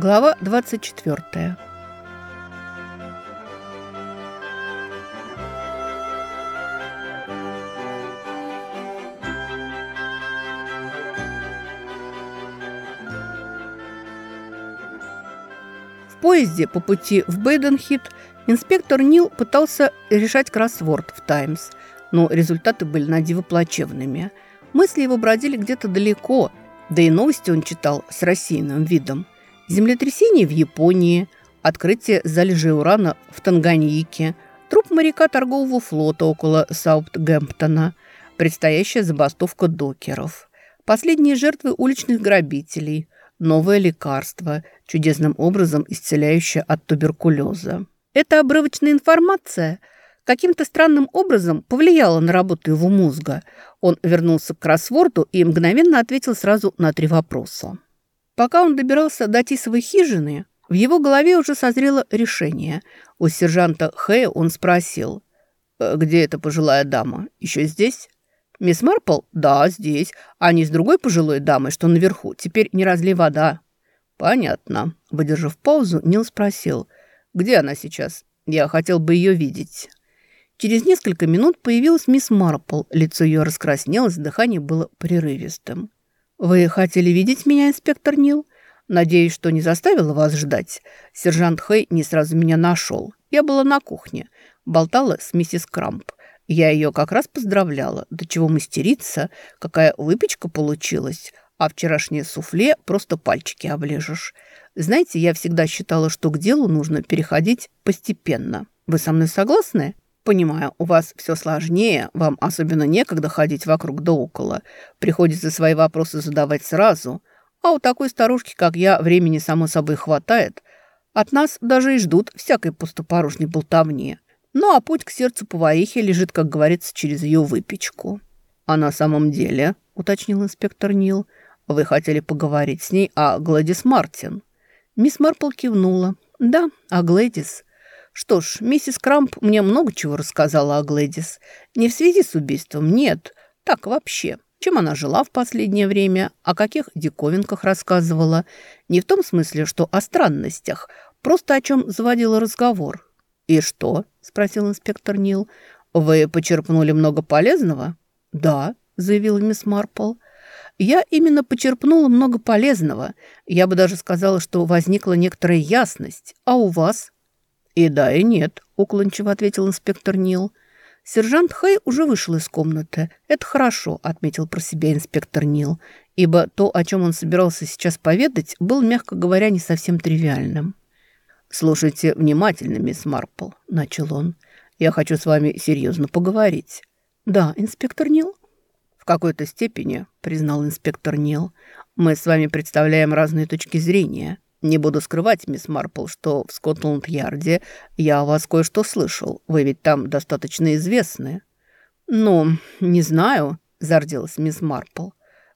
Глава 24. В поезде по пути в Бейденхит инспектор Нил пытался решать кроссворд в «Таймс», но результаты были на диво плачевными. Мысли его бродили где-то далеко, да и новости он читал с рассеянным видом. Землетрясение в Японии, открытие залежей урана в Танганьике, труп моряка торгового флота около Саутгемптона, предстоящая забастовка докеров, последние жертвы уличных грабителей, новое лекарство, чудесным образом исцеляющее от туберкулеза. Эта обрывочная информация каким-то странным образом повлияла на работу его мозга. Он вернулся к кроссворду и мгновенно ответил сразу на три вопроса. Пока он добирался до Тисовой хижины, в его голове уже созрело решение. У сержанта Хэя он спросил, «Э, «Где эта пожилая дама? Еще здесь?» «Мисс Марпл?» «Да, здесь. Они с другой пожилой дамой, что наверху. Теперь не разли вода». «Понятно». Выдержав паузу, Нил спросил, «Где она сейчас? Я хотел бы ее видеть». Через несколько минут появилась мисс Марпл. Лицо ее раскраснелось, дыхание было прерывистым. «Вы хотели видеть меня, инспектор Нил? Надеюсь, что не заставила вас ждать. Сержант Хэй не сразу меня нашел. Я была на кухне, болтала с миссис Крамп. Я ее как раз поздравляла. До чего мастерица, какая выпечка получилась. А вчерашнее суфле просто пальчики оближешь. Знаете, я всегда считала, что к делу нужно переходить постепенно. Вы со мной согласны?» Понимаю, у вас все сложнее, вам особенно некогда ходить вокруг да около. Приходится свои вопросы задавать сразу. А у такой старушки, как я, времени само собой хватает. От нас даже и ждут всякой пустопорожней болтовни. Ну а путь к сердцу поварихи лежит, как говорится, через ее выпечку. А на самом деле, уточнил инспектор Нил, вы хотели поговорить с ней о Гладис Мартин. Мисс Марпл кивнула. Да, о Гладис. Что ж, миссис Крамп мне много чего рассказала о Глэдис. Не в связи с убийством, нет. Так вообще. Чем она жила в последнее время, о каких диковинках рассказывала. Не в том смысле, что о странностях, просто о чем заводила разговор. «И что?» – спросил инспектор Нил. «Вы почерпнули много полезного?» «Да», – заявила мисс Марпл. «Я именно почерпнула много полезного. Я бы даже сказала, что возникла некоторая ясность. А у вас?» «И да, и нет», – уклончиво ответил инспектор Нил. Сержант Хэй уже вышел из комнаты. «Это хорошо», – отметил про себя инспектор Нил, ибо то, о чем он собирался сейчас поведать, было, мягко говоря, не совсем тривиальным. «Слушайте внимательно, мисс Марпл», – начал он. «Я хочу с вами серьезно поговорить». «Да, инспектор Нил?» «В какой-то степени», – признал инспектор Нил, – «мы с вами представляем разные точки зрения». Не буду скрывать, мисс Марпл, что в Скотланд-Ярде я о вас кое-что слышал. Вы ведь там достаточно известны». «Ну, не знаю», – зарделась мисс Марпл.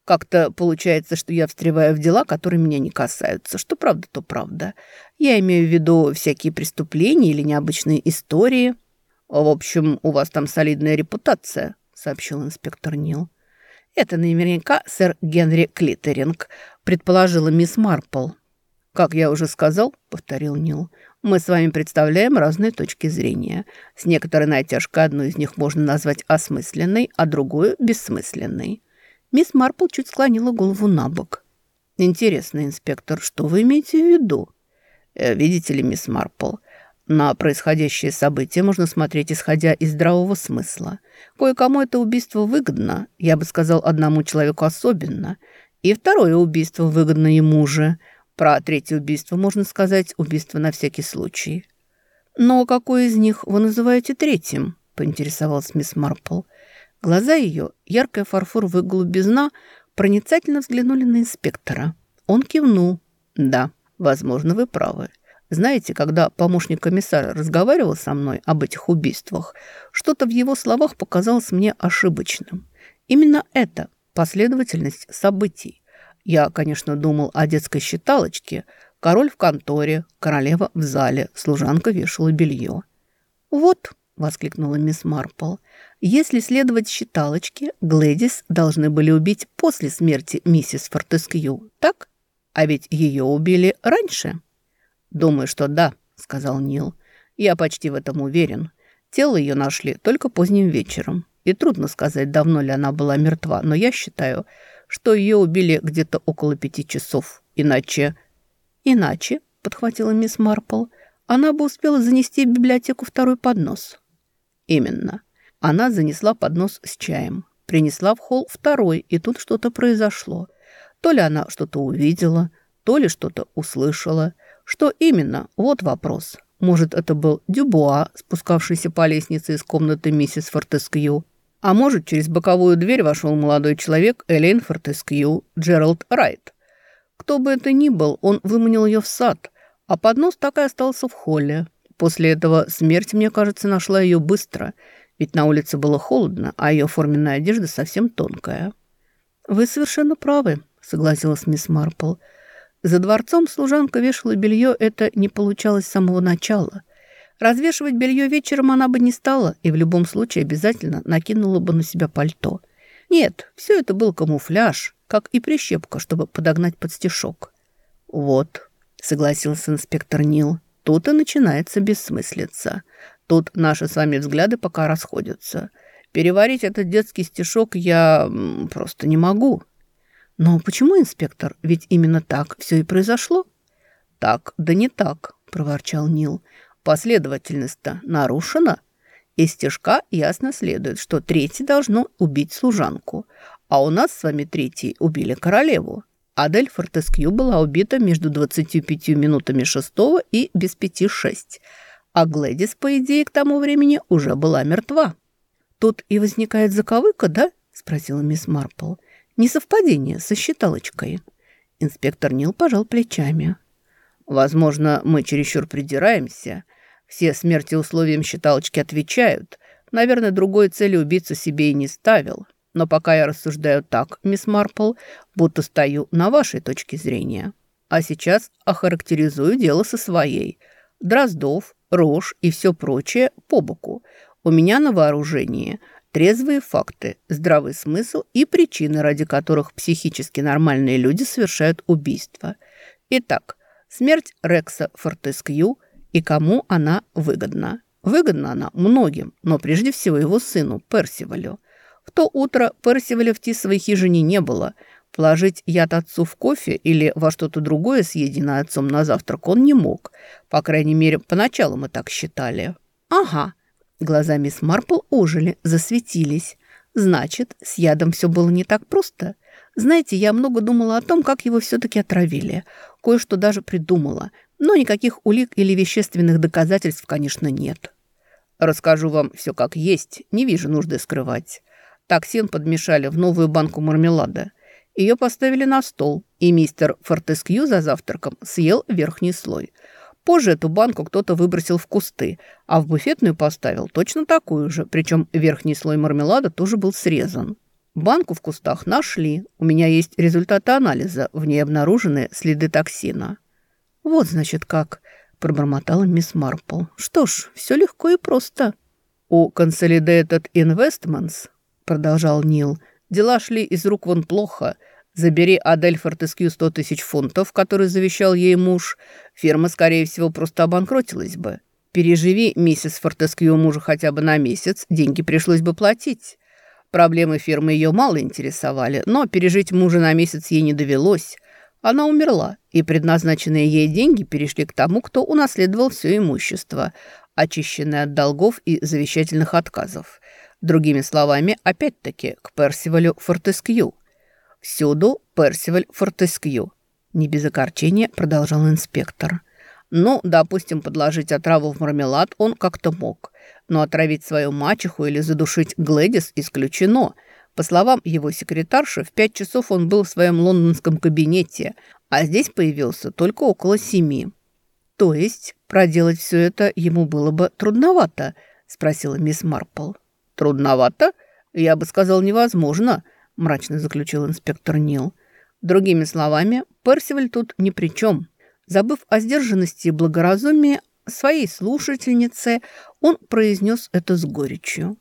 «Как-то получается, что я встреваю в дела, которые меня не касаются. Что правда, то правда. Я имею в виду всякие преступления или необычные истории». «В общем, у вас там солидная репутация», – сообщил инспектор Нил. «Это наверняка сэр Генри Клиттеринг», – предположила мисс Марпл. «Как я уже сказал», — повторил Нил, «мы с вами представляем разные точки зрения. С некоторой натяжкой одну из них можно назвать осмысленной, а другую — бессмысленной». Мисс Марпл чуть склонила голову на бок. «Интересно, инспектор, что вы имеете в виду?» «Э, «Видите ли, мисс Марпл, на происходящее событие можно смотреть, исходя из здравого смысла. Кое-кому это убийство выгодно, я бы сказал, одному человеку особенно, и второе убийство выгодно ему же — про третье убийство можно сказать убийство на всякий случай. «Но какой из них вы называете третьим?» – поинтересовалась мисс Марпл. Глаза ее, яркая фарфоровая голубизна, проницательно взглянули на инспектора. Он кивнул. «Да, возможно, вы правы. Знаете, когда помощник комиссара разговаривал со мной об этих убийствах, что-то в его словах показалось мне ошибочным. Именно это последовательность событий. Я, конечно, думал о детской считалочке. Король в конторе, королева в зале, служанка вешала белье. «Вот», — воскликнула мисс Марпл, «если следовать считалочке, Глэдис должны были убить после смерти миссис Фортескью, так?» А ведь ее убили раньше. «Думаю, что да», — сказал Нил. «Я почти в этом уверен. Тело ее нашли только поздним вечером. И трудно сказать, давно ли она была мертва, но я считаю, что ее убили где-то около пяти часов. Иначе...» «Иначе», — подхватила мисс Марпл, — «она бы успела занести в библиотеку второй поднос». «Именно. Она занесла поднос с чаем, принесла в холл второй, и тут что-то произошло. То ли она что-то увидела, то ли что-то услышала. Что именно? Вот вопрос. Может, это был Дюбуа, спускавшийся по лестнице из комнаты миссис Фортескью. А может, через боковую дверь вошел молодой человек Элейн Фортескью, Джеральд Райт. Кто бы это ни был, он выманил ее в сад, а поднос так и остался в холле. После этого смерть, мне кажется, нашла ее быстро, ведь на улице было холодно, а ее форменная одежда совсем тонкая. «Вы совершенно правы», — согласилась мисс Марпл. За дворцом служанка вешала белье, это не получалось с самого начала. Развешивать белье вечером она бы не стала и в любом случае обязательно накинула бы на себя пальто. Нет, все это был камуфляж, как и прищепка, чтобы подогнать под стишок. «Вот», — согласился инспектор Нил, — «тут и начинается бессмыслица. Тут наши с вами взгляды пока расходятся. Переварить этот детский стишок я просто не могу». «Но почему, инспектор? Ведь именно так все и произошло». «Так, да не так», — проворчал Нил. «Последовательность-то нарушена. Из стежка ясно следует, что третий должно убить служанку. А у нас с вами третий убили королеву. Адель Фортескью была убита между 25 минутами шестого и без пяти шесть. А Глэдис, по идее, к тому времени уже была мертва». «Тут и возникает заковыка, да?» — спросила мисс Марпл. Несовпадение со считалочкой. Инспектор Нил пожал плечами. Возможно, мы чересчур придираемся. Все смерти условиям считалочки отвечают. Наверное, другой цели убийца себе и не ставил. Но пока я рассуждаю так, мисс Марпл, будто стою на вашей точке зрения. А сейчас охарактеризую дело со своей. Дроздов, рожь и все прочее по боку. У меня на вооружении – трезвые факты, здравый смысл и причины, ради которых психически нормальные люди совершают убийство. Итак, смерть Рекса Фортескью и кому она выгодна. Выгодна она многим, но прежде всего его сыну Персивалю. В то утро Персиваля в Тисовой хижине не было. Положить яд отцу в кофе или во что-то другое, съеденное отцом на завтрак, он не мог. По крайней мере, поначалу мы так считали. «Ага», Глаза мисс Марпл ожили, засветились. Значит, с ядом все было не так просто. Знаете, я много думала о том, как его все-таки отравили. Кое-что даже придумала. Но никаких улик или вещественных доказательств, конечно, нет. Расскажу вам все как есть, не вижу нужды скрывать. Токсин подмешали в новую банку мармелада. Ее поставили на стол, и мистер Фортескью за завтраком съел верхний слой – Позже эту банку кто-то выбросил в кусты, а в буфетную поставил точно такую же, причем верхний слой мармелада тоже был срезан. Банку в кустах нашли. У меня есть результаты анализа. В ней обнаружены следы токсина. «Вот, значит, как», – пробормотала мисс Марпл. «Что ж, все легко и просто». «У Consolidated Investments», – продолжал Нил, – «дела шли из рук вон плохо». Забери Адель Фортескью сто тысяч фунтов, которые завещал ей муж, фирма, скорее всего, просто обанкротилась бы. Переживи миссис Фортескью мужа хотя бы на месяц, деньги пришлось бы платить. Проблемы фирмы ее мало интересовали, но пережить мужа на месяц ей не довелось. Она умерла, и предназначенные ей деньги перешли к тому, кто унаследовал все имущество, очищенное от долгов и завещательных отказов. Другими словами, опять-таки, к Персивалю Фортескью – Всюду Персиваль Фортескью. Не без окорчения продолжал инспектор. Ну, допустим, подложить отраву в мармелад он как-то мог. Но отравить свою мачеху или задушить Глэдис исключено. По словам его секретарши, в пять часов он был в своем лондонском кабинете, а здесь появился только около семи. «То есть проделать все это ему было бы трудновато?» – спросила мисс Марпл. «Трудновато? Я бы сказал, невозможно. – мрачно заключил инспектор Нил. Другими словами, Персиваль тут ни при чем. Забыв о сдержанности и благоразумии своей слушательницы, он произнес это с горечью.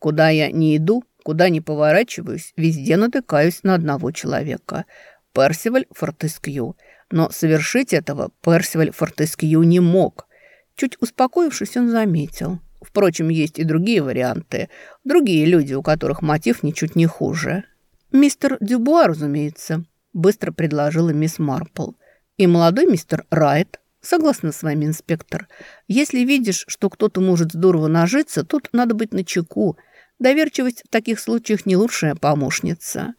«Куда я не иду, куда не поворачиваюсь, везде натыкаюсь на одного человека. Персиваль Фортескью. но совершить этого Персиваль Фортескью не мог. Чуть успокоившись, он заметил. Впрочем, есть и другие варианты. Другие люди, у которых мотив ничуть не хуже. «Мистер Дюбуа, разумеется», – быстро предложила мисс Марпл. «И молодой мистер Райт. Согласна с вами, инспектор. Если видишь, что кто-то может здорово нажиться, тут надо быть начеку. Доверчивость в таких случаях не лучшая помощница».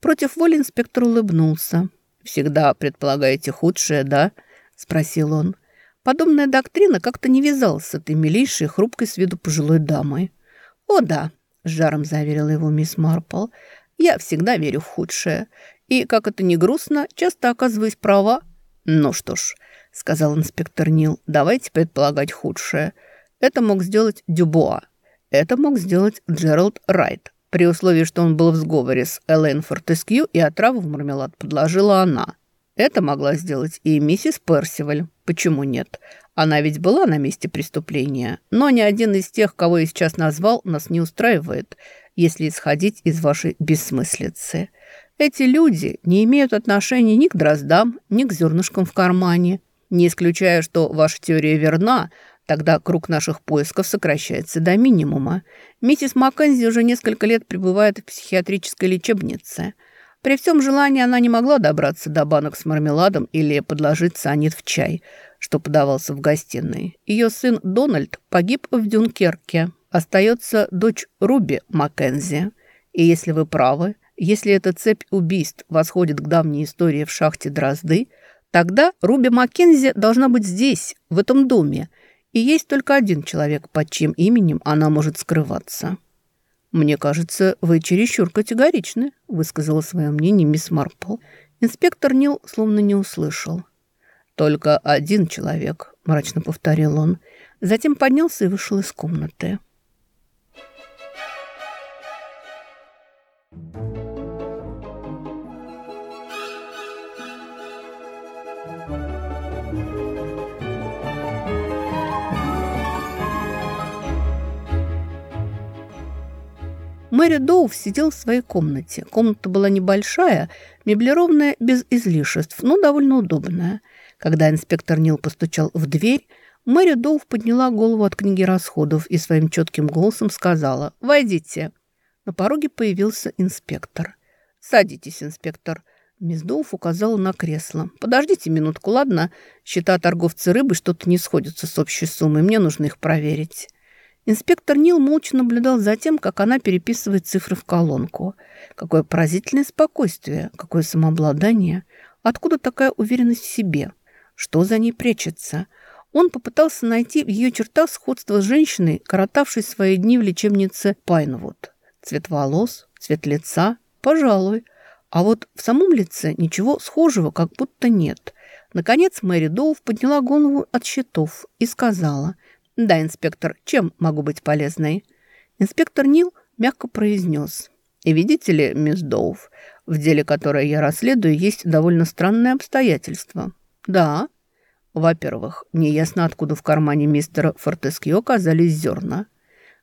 Против воли инспектор улыбнулся. «Всегда предполагаете худшее, да?» – спросил он. Подобная доктрина как-то не вязалась с этой милейшей, хрупкой с виду пожилой дамой. «О да», – с жаром заверила его мисс Марпл, – «я всегда верю в худшее. И, как это ни грустно, часто оказываюсь права». «Ну что ж», – сказал инспектор Нил, – «давайте предполагать худшее. Это мог сделать Дюбуа. Это мог сделать Джеральд Райт, при условии, что он был в сговоре с Элейн Фортескью и отраву в мармелад подложила она. Это могла сделать и миссис Персиваль. Почему нет? Она ведь была на месте преступления. Но ни один из тех, кого я сейчас назвал, нас не устраивает, если исходить из вашей бессмыслицы. Эти люди не имеют отношения ни к дроздам, ни к зернышкам в кармане. Не исключая, что ваша теория верна – Тогда круг наших поисков сокращается до минимума. Миссис Маккензи уже несколько лет пребывает в психиатрической лечебнице. При всем желании она не могла добраться до банок с мармеладом или подложить цианид в чай, что подавался в гостиной. Ее сын Дональд погиб в Дюнкерке. Остается дочь Руби Маккензи. И если вы правы, если эта цепь убийств восходит к давней истории в шахте Дрозды, тогда Руби Маккензи должна быть здесь, в этом доме, и есть только один человек, под чьим именем она может скрываться. «Мне кажется, вы чересчур категоричны», – высказала свое мнение мисс Марпл. Инспектор Нил словно не услышал. «Только один человек», – мрачно повторил он. Затем поднялся и вышел из комнаты. Мэри Доув сидел в своей комнате. Комната была небольшая, меблированная без излишеств, но довольно удобная. Когда инспектор Нил постучал в дверь, Мэри Доув подняла голову от книги расходов и своим четким голосом сказала «Войдите». На пороге появился инспектор. «Садитесь, инспектор». Мисс Доув указала на кресло. «Подождите минутку, ладно? Счета торговца рыбы что-то не сходятся с общей суммой. Мне нужно их проверить». Инспектор Нил молча наблюдал за тем, как она переписывает цифры в колонку. Какое поразительное спокойствие, какое самообладание. Откуда такая уверенность в себе? Что за ней прячется? Он попытался найти в ее чертах сходство с женщиной, коротавшей свои дни в лечебнице Пайнвуд. Цвет волос, цвет лица, пожалуй. А вот в самом лице ничего схожего как будто нет. Наконец Мэри Доув подняла голову от счетов и сказала – «Да, инспектор, чем могу быть полезной?» Инспектор Нил мягко произнес. «И видите ли, мисс Доув, в деле, которое я расследую, есть довольно странное обстоятельство». «Да». «Во-первых, неясно, откуда в кармане мистера Фортескио оказались зерна».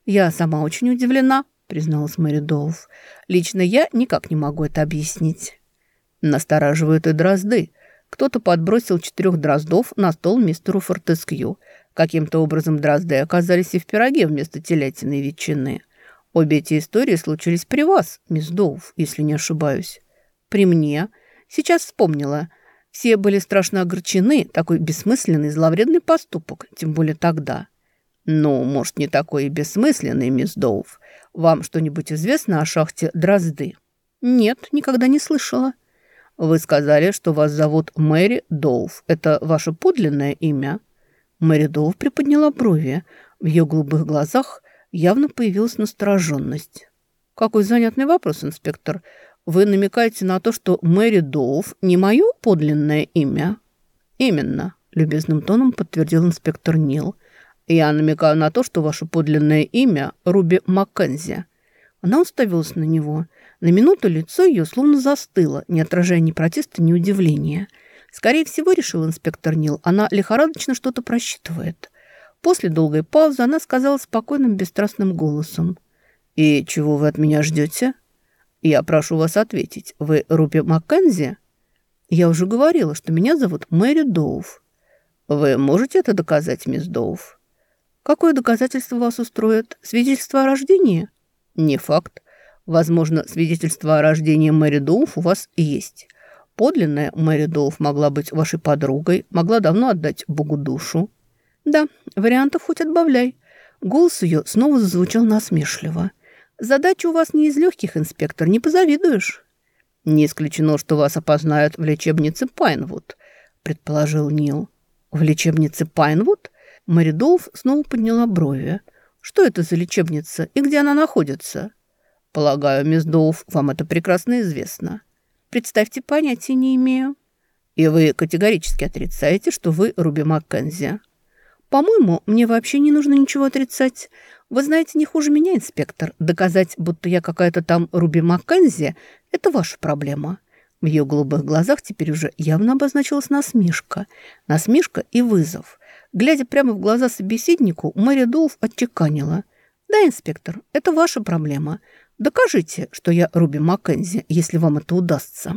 «Я сама очень удивлена», — призналась Мэри Доув. «Лично я никак не могу это объяснить». Настораживают и дрозды. Кто-то подбросил четырех дроздов на стол мистеру Фортескью. Каким-то образом дрозды оказались и в пироге вместо телятины и ветчины. Обе эти истории случились при вас, мисс Доув, если не ошибаюсь. При мне. Сейчас вспомнила. Все были страшно огорчены. Такой бессмысленный, зловредный поступок, тем более тогда. Ну, может, не такой и бессмысленный, мисс Доув. Вам что-нибудь известно о шахте Дрозды? Нет, никогда не слышала. Вы сказали, что вас зовут Мэри Доув. Это ваше подлинное имя? Мэридов приподняла брови. В ее голубых глазах явно появилась настороженность. «Какой занятный вопрос, инспектор. Вы намекаете на то, что Мэри Доув не мое подлинное имя?» «Именно», — любезным тоном подтвердил инспектор Нил. «Я намекаю на то, что ваше подлинное имя Руби Маккензи». Она уставилась на него. На минуту лицо ее словно застыло, не отражая ни протеста, ни удивления — Скорее всего, решил инспектор Нил, она лихорадочно что-то просчитывает. После долгой паузы она сказала спокойным, бесстрастным голосом. «И чего вы от меня ждете?» «Я прошу вас ответить. Вы Руби Маккензи?» Я уже говорила, что меня зовут Мэри Доув. Вы можете это доказать, мисс Доув? Какое доказательство вас устроит? Свидетельство о рождении? Не факт. Возможно, свидетельство о рождении Мэри Доув у вас есть. Подлинная Мэри Доув могла быть вашей подругой, могла давно отдать Богу душу. Да, вариантов хоть отбавляй. Голос ее снова зазвучал насмешливо. Задача у вас не из легких, инспектор, не позавидуешь. Не исключено, что вас опознают в лечебнице Пайнвуд, предположил Нил. В лечебнице Пайнвуд? Мэри Доув снова подняла брови. Что это за лечебница и где она находится? Полагаю, мисс Доув, вам это прекрасно известно. Представьте, понятия не имею. И вы категорически отрицаете, что вы Руби Маккензи. По-моему, мне вообще не нужно ничего отрицать. Вы знаете, не хуже меня, инспектор. Доказать, будто я какая-то там Руби Маккензи, это ваша проблема. В ее голубых глазах теперь уже явно обозначилась насмешка. Насмешка и вызов. Глядя прямо в глаза собеседнику, Мэри Доуф отчеканила. «Да, инспектор, это ваша проблема. Докажите, что я Руби Маккензи, если вам это удастся».